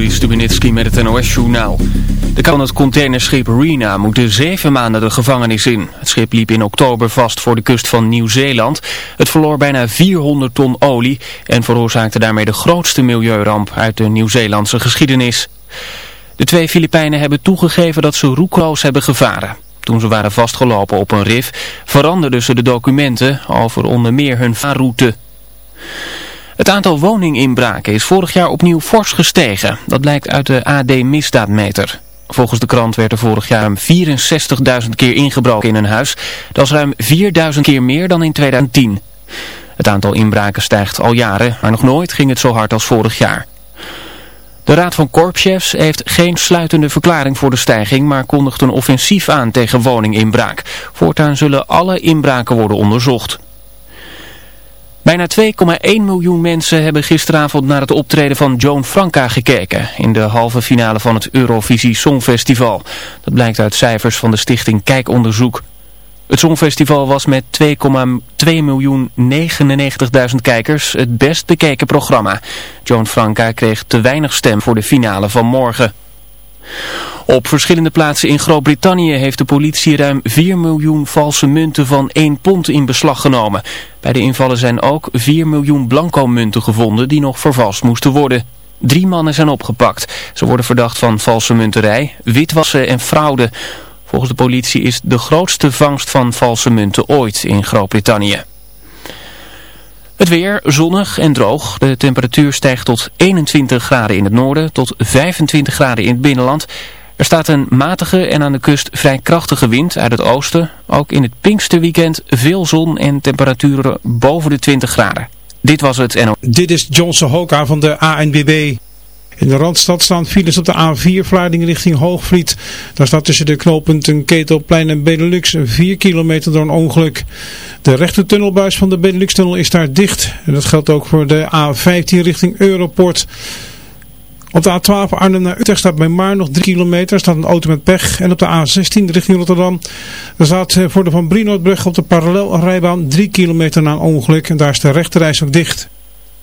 Met het NOS-journaal. De kan het containerschip Rena moeten zeven maanden de gevangenis in. Het schip liep in oktober vast voor de kust van Nieuw-Zeeland. Het verloor bijna 400 ton olie en veroorzaakte daarmee de grootste milieuramp uit de Nieuw-Zeelandse geschiedenis. De twee Filipijnen hebben toegegeven dat ze roekloos hebben gevaren. Toen ze waren vastgelopen op een rif veranderden ze de documenten over onder meer hun vaarroute. Het aantal woninginbraken is vorig jaar opnieuw fors gestegen. Dat blijkt uit de AD Misdaadmeter. Volgens de krant werd er vorig jaar ruim 64.000 keer ingebroken in een huis. Dat is ruim 4.000 keer meer dan in 2010. Het aantal inbraken stijgt al jaren, maar nog nooit ging het zo hard als vorig jaar. De Raad van Korpschefs heeft geen sluitende verklaring voor de stijging, maar kondigt een offensief aan tegen woninginbraak. Voortaan zullen alle inbraken worden onderzocht. Bijna 2,1 miljoen mensen hebben gisteravond naar het optreden van Joan Franca gekeken in de halve finale van het Eurovisie Songfestival. Dat blijkt uit cijfers van de stichting Kijkonderzoek. Het Songfestival was met 2,2 miljoen 99.000 kijkers het best bekeken programma. Joan Franca kreeg te weinig stem voor de finale van morgen. Op verschillende plaatsen in Groot-Brittannië heeft de politie ruim 4 miljoen valse munten van 1 pond in beslag genomen. Bij de invallen zijn ook 4 miljoen blanco munten gevonden die nog vervalst moesten worden. Drie mannen zijn opgepakt. Ze worden verdacht van valse munterij, witwassen en fraude. Volgens de politie is de grootste vangst van valse munten ooit in Groot-Brittannië. Het weer zonnig en droog. De temperatuur stijgt tot 21 graden in het noorden, tot 25 graden in het binnenland. Er staat een matige en aan de kust vrij krachtige wind uit het oosten. Ook in het Pinksterweekend veel zon en temperaturen boven de 20 graden. Dit was het en... Dit is Johnson Hoka van de ANBB. In de Randstad staan files op de A4 Vlaarding richting Hoogvliet. Daar staat tussen de knooppunten Ketelplein en Benelux 4 kilometer door een ongeluk. De rechte tunnelbuis van de Benelux-tunnel is daar dicht. En dat geldt ook voor de A15 richting Europort. Op de A12 Arnhem naar Utrecht staat bij Maar nog 3 kilometer. staat een auto met pech. En op de A16 richting Rotterdam. Daar staat eh, voor de Van Brinoordbrug op de parallelrijbaan 3 kilometer na een ongeluk. En daar is de rechterreis ook dicht.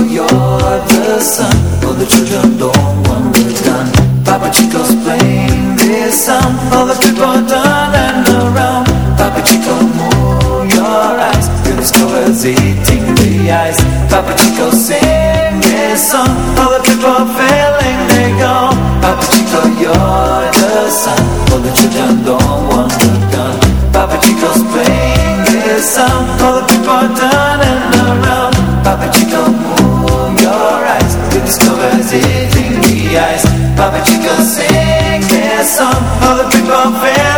You're the sun for the children don't want the. Papa Chico's playing this song, all the people turn and around. Papa Chico, move your eyes, you discover eating the ice. Papa Chico, sing this song, all the people failing they go. Papa Chico, you're the sun for the children don't want the. Papa Chico's playing this song, all the in Papa Chico sings their song All the people of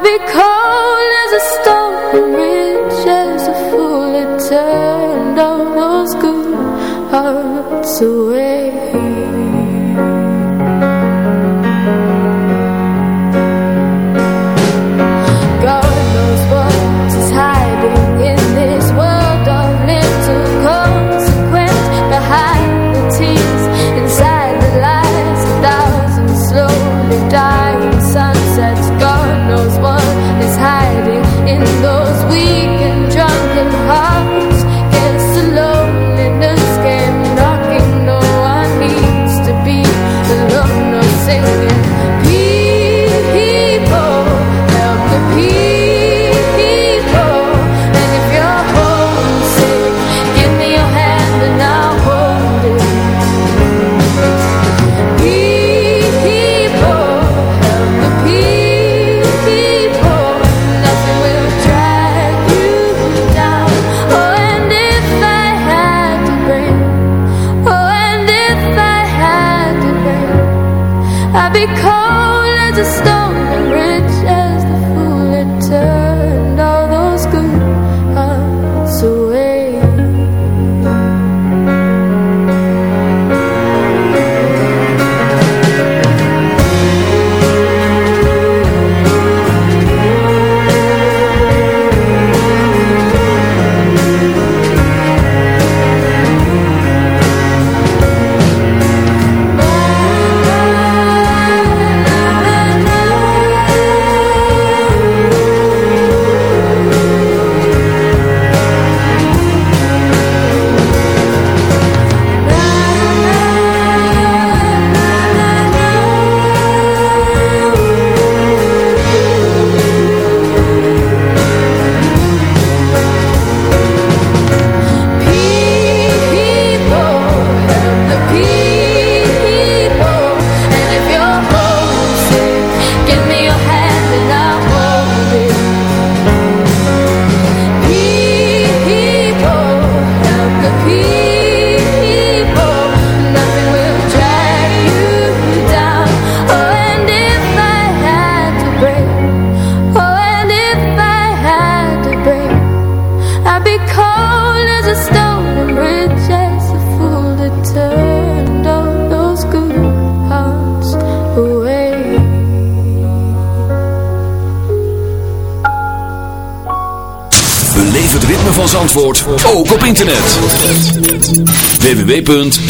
because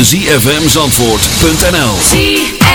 www.zfmzandvoort.nl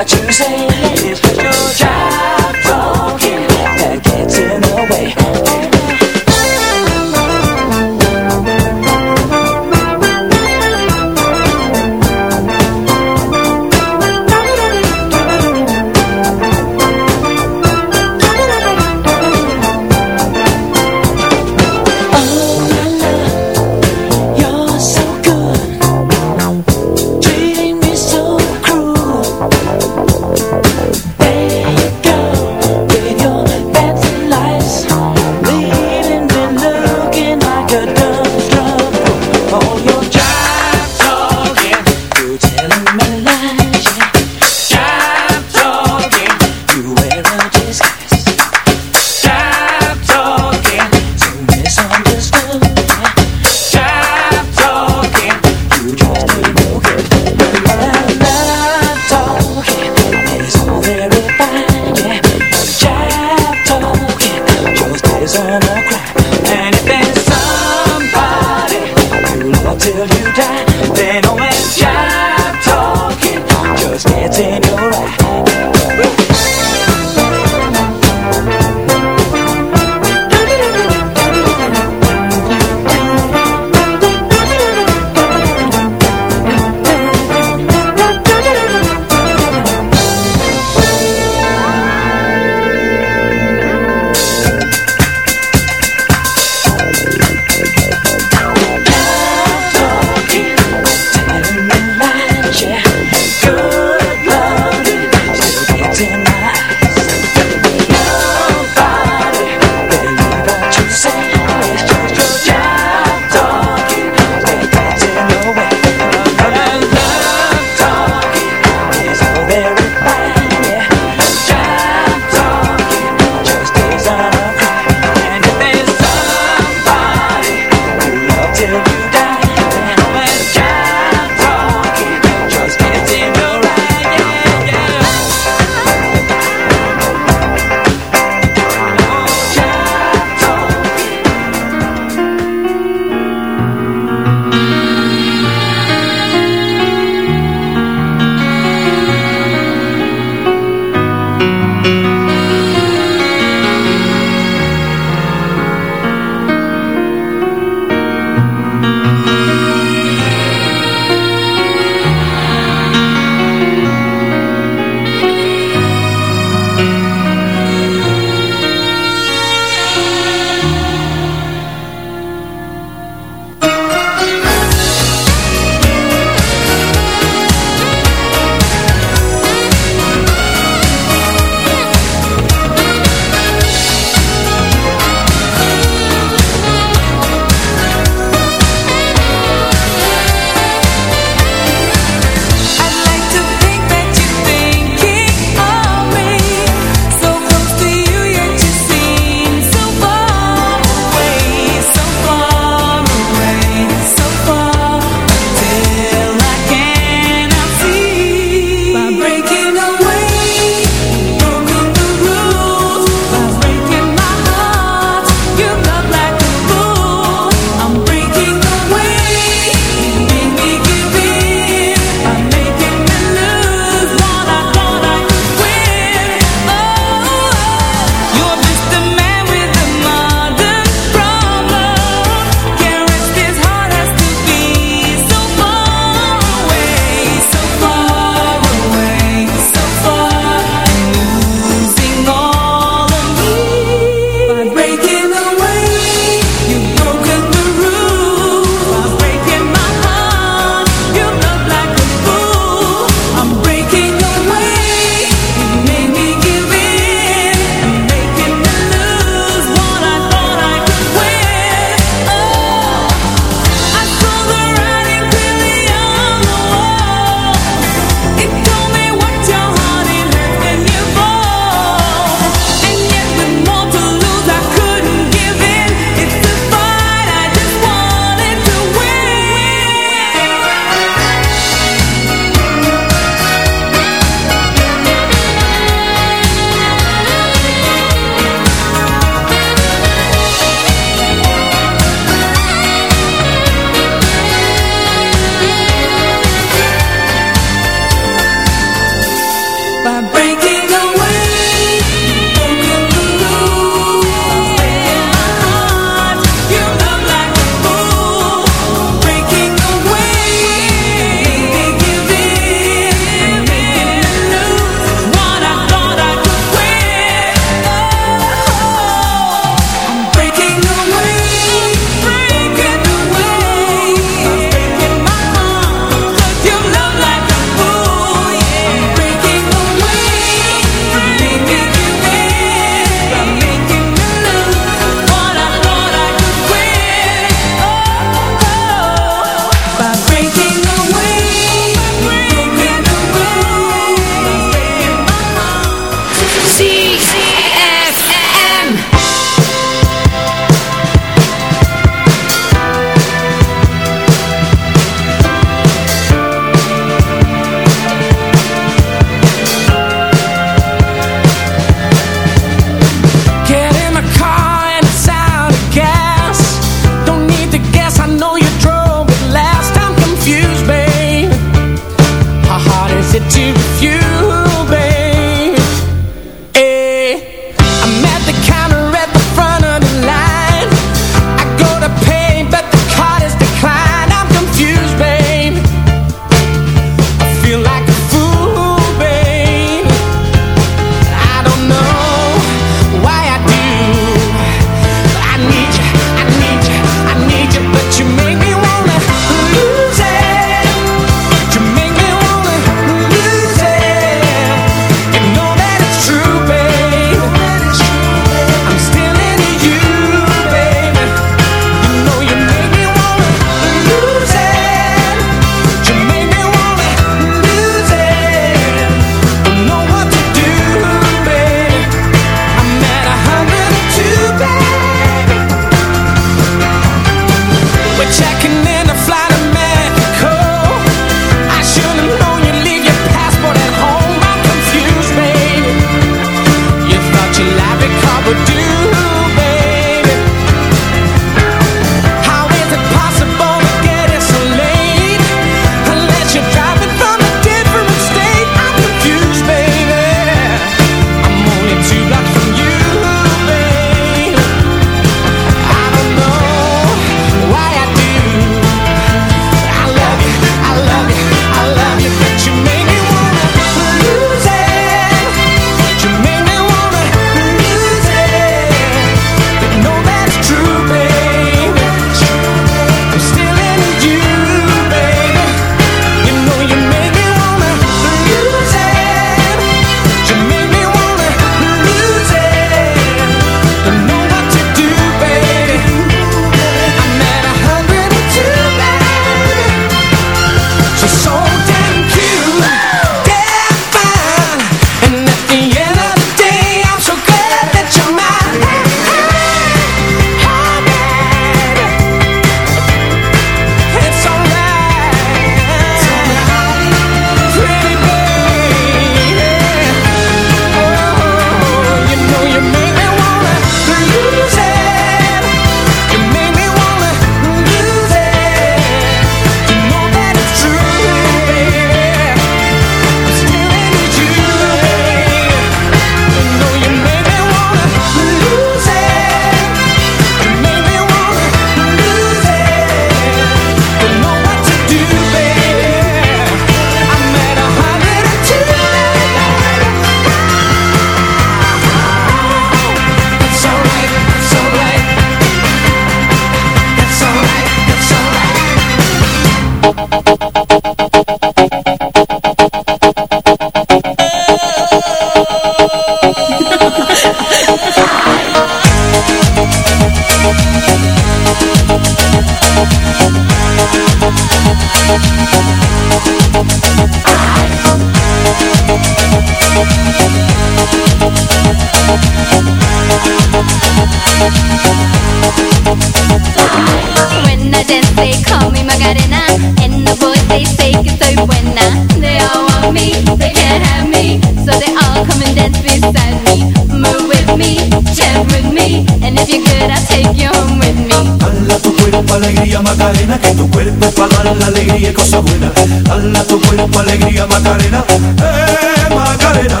alegría Macarena, eh Macarena.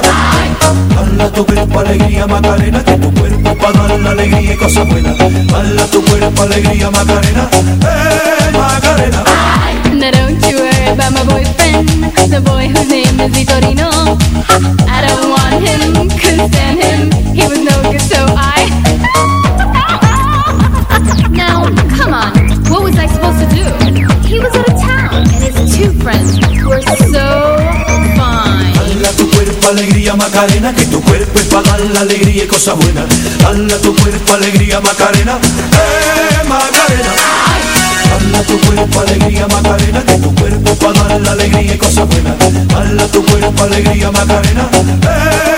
Hala tu cuerpo alegría Macarena, que tu cuerpo para dar la alegría y cosas buenas. Hala tu cuerpo alegría Macarena, eh Macarena. Now don't you worry about my boyfriend, the boy whose name is Vitorino. I don't want him, could stand him. Macarena, que tu cuerpo es para dar la alegría y cosa buena. Dale a tu cuerpo alegría, Macarena, eh, Macarena. Dale a tu cuerpo alegría, Macarena, que tu cuerpo para dar la alegría y cosa buena. Dale a tu cuerpo alegría, Macarena, eh.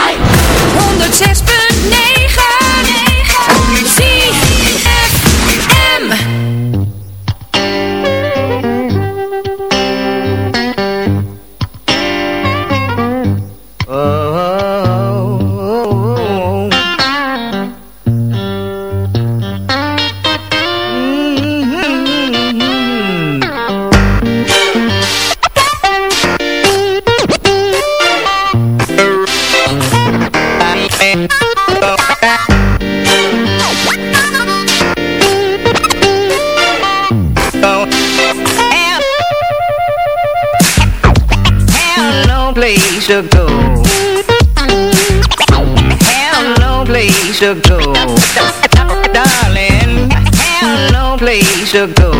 to go. Have place to go. Darling, have no place to go.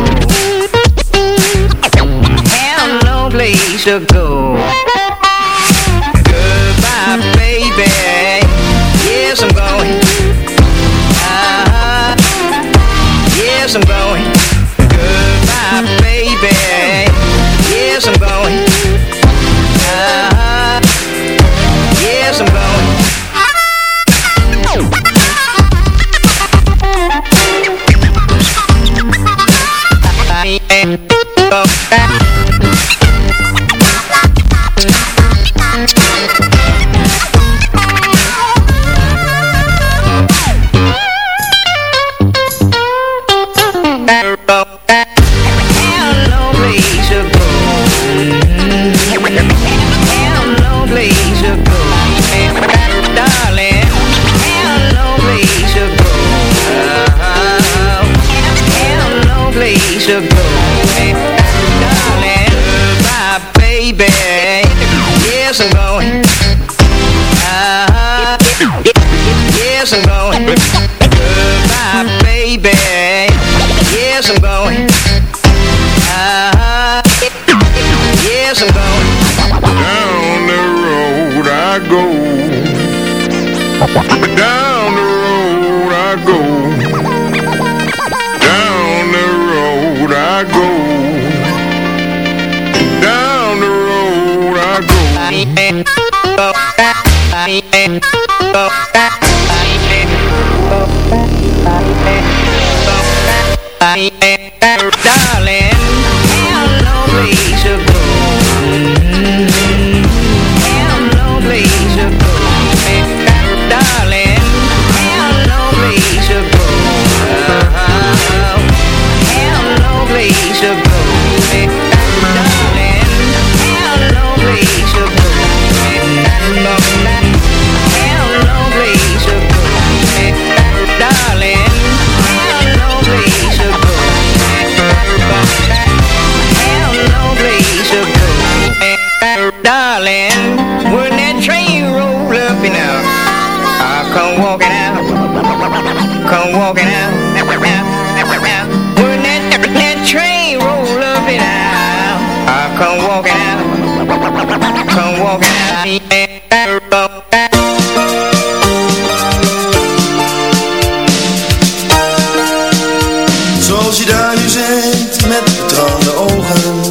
Zoals je daar nu zit met betrouwde ogen.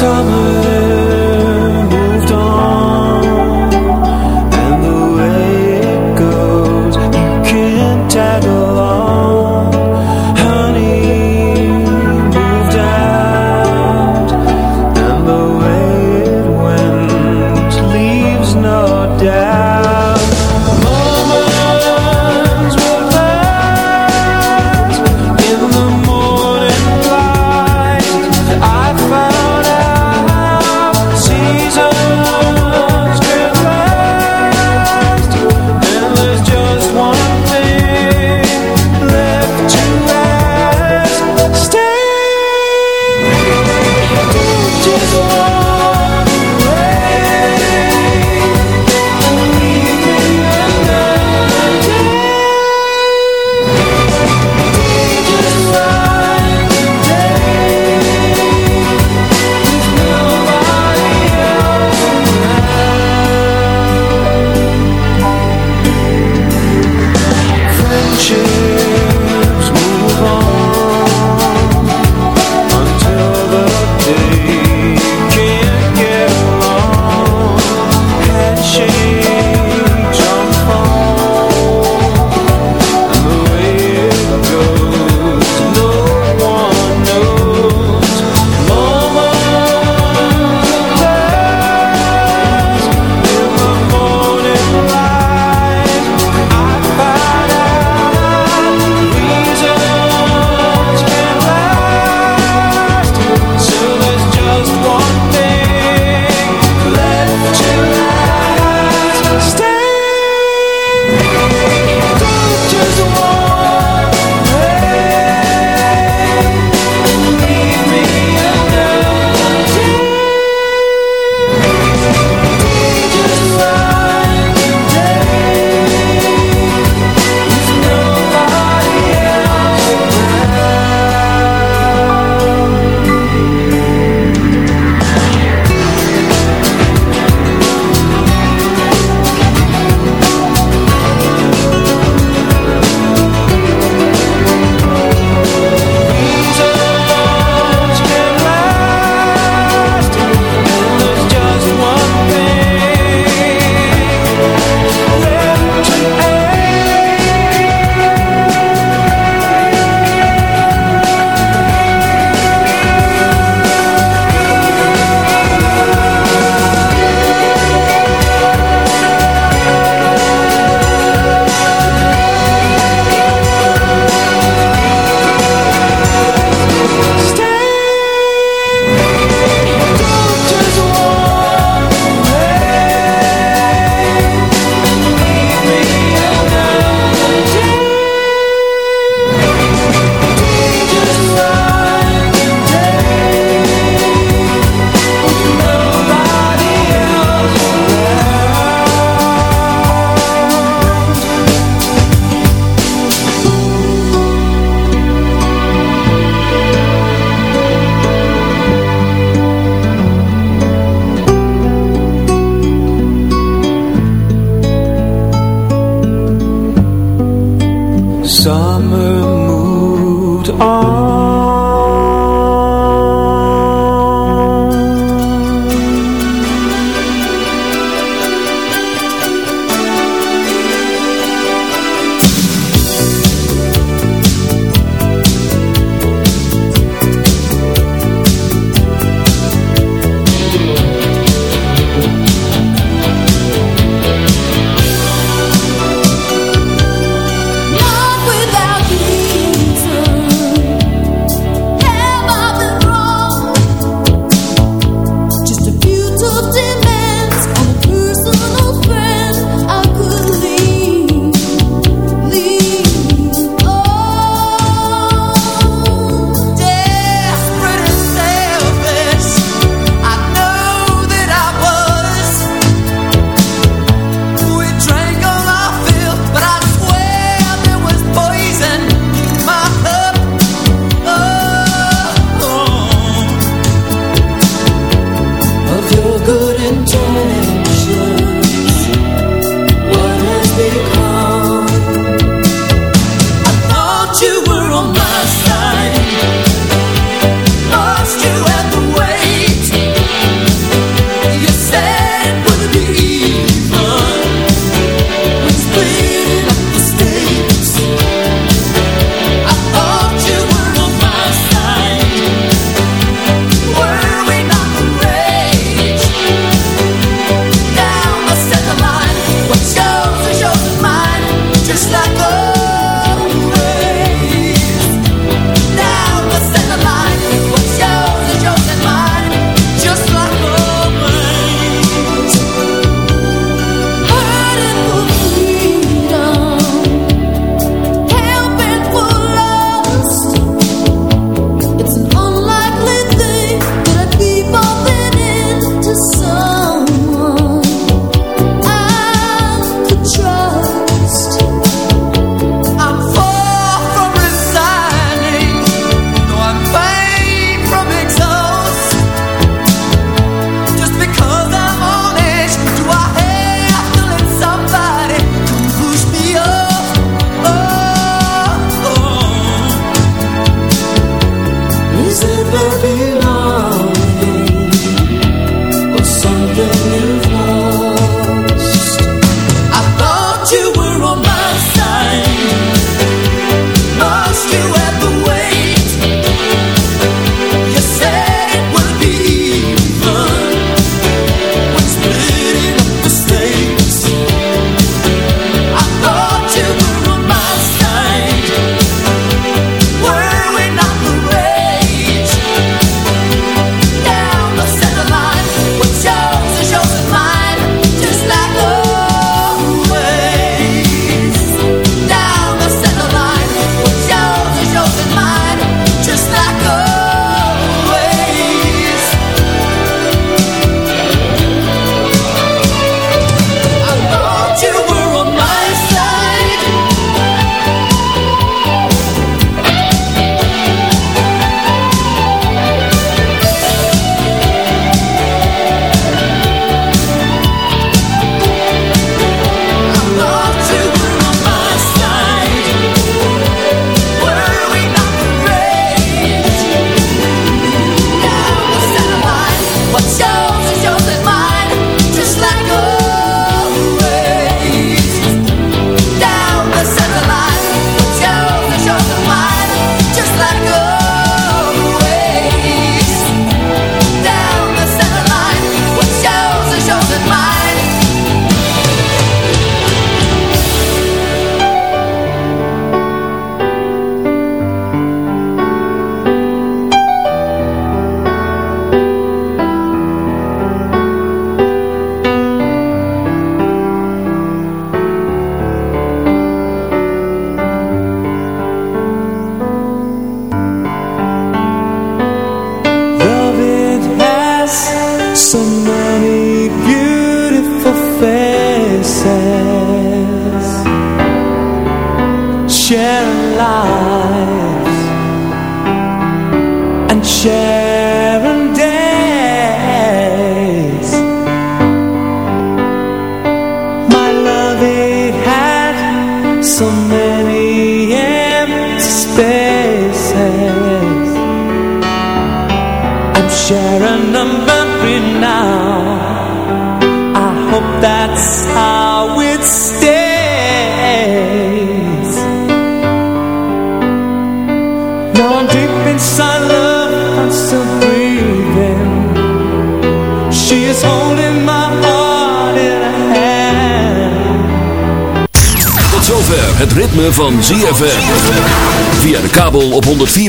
summer.